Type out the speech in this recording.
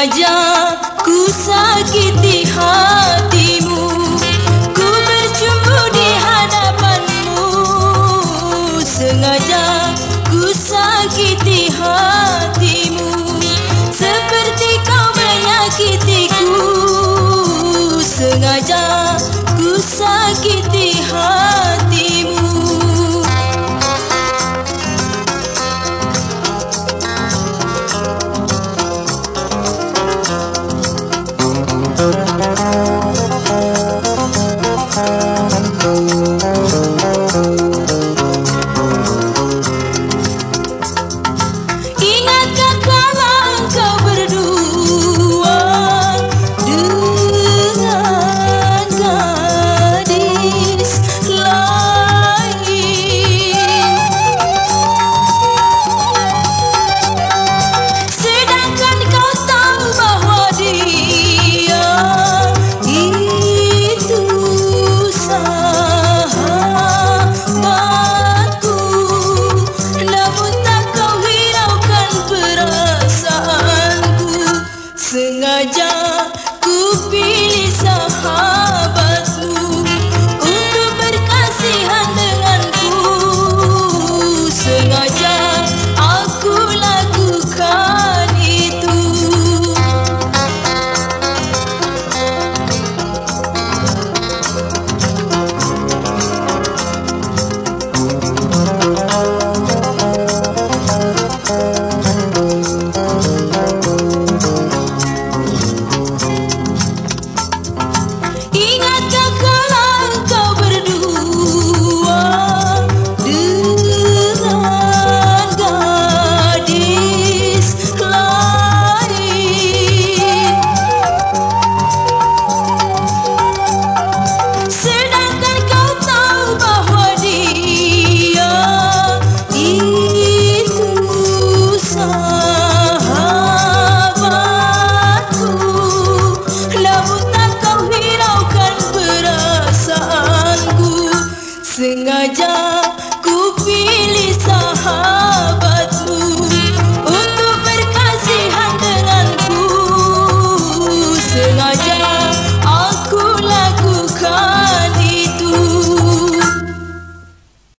Sengaja ku sakiti hatimu. Ku bercumbu di hadapanmu. Sengaja ku sakiti hatimu. sengaja Ingat Sengaja ku pilih sahabat